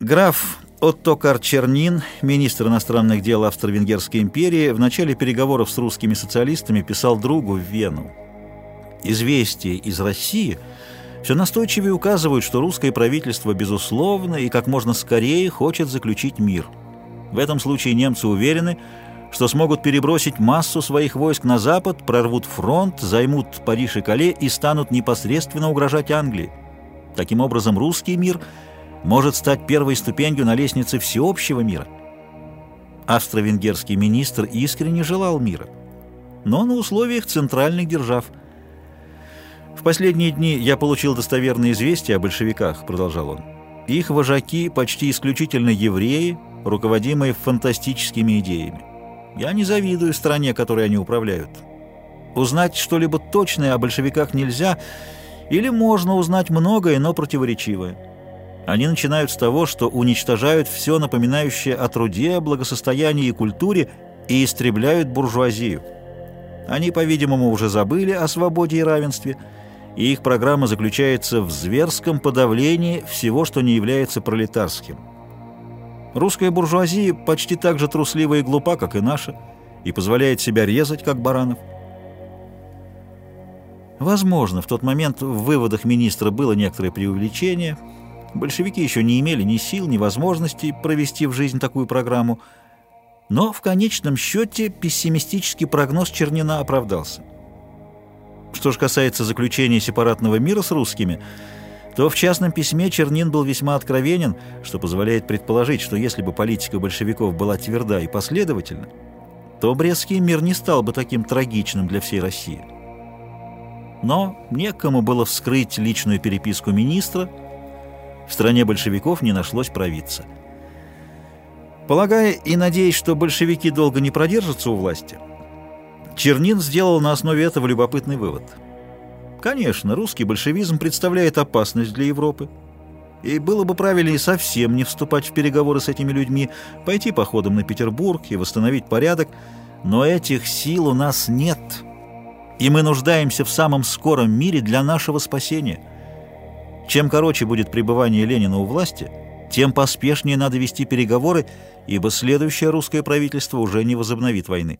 Граф Оттокар Чернин, министр иностранных дел Австро-Венгерской империи, в начале переговоров с русскими социалистами писал другу в Вену. Известия из России все настойчивее указывают, что русское правительство, безусловно, и как можно скорее хочет заключить мир. В этом случае немцы уверены, что смогут перебросить массу своих войск на запад, прорвут фронт, займут Париж и Кале и станут непосредственно угрожать Англии. Таким образом, русский мир – может стать первой ступенью на лестнице всеобщего мира. Австро-венгерский министр искренне желал мира, но на условиях центральных держав. «В последние дни я получил достоверные известия о большевиках», — продолжал он. «Их вожаки почти исключительно евреи, руководимые фантастическими идеями. Я не завидую стране, которой они управляют. Узнать что-либо точное о большевиках нельзя, или можно узнать многое, но противоречивое». Они начинают с того, что уничтожают все напоминающее о труде, благосостоянии и культуре и истребляют буржуазию. Они, по-видимому, уже забыли о свободе и равенстве, и их программа заключается в зверском подавлении всего, что не является пролетарским. Русская буржуазия почти так же труслива и глупа, как и наша, и позволяет себя резать, как баранов. Возможно, в тот момент в выводах министра было некоторое преувеличение – Большевики еще не имели ни сил, ни возможностей провести в жизнь такую программу, но в конечном счете пессимистический прогноз Чернина оправдался. Что же касается заключения сепаратного мира с русскими, то в частном письме Чернин был весьма откровенен, что позволяет предположить, что если бы политика большевиков была тверда и последовательна, то Брестский мир не стал бы таким трагичным для всей России. Но некому было вскрыть личную переписку министра – в стране большевиков не нашлось провидца. Полагая и надеясь, что большевики долго не продержатся у власти, Чернин сделал на основе этого любопытный вывод. Конечно, русский большевизм представляет опасность для Европы, и было бы правильнее совсем не вступать в переговоры с этими людьми, пойти походом на Петербург и восстановить порядок, но этих сил у нас нет, и мы нуждаемся в самом скором мире для нашего спасения – чем короче будет пребывание Ленина у власти, тем поспешнее надо вести переговоры, ибо следующее русское правительство уже не возобновит войны.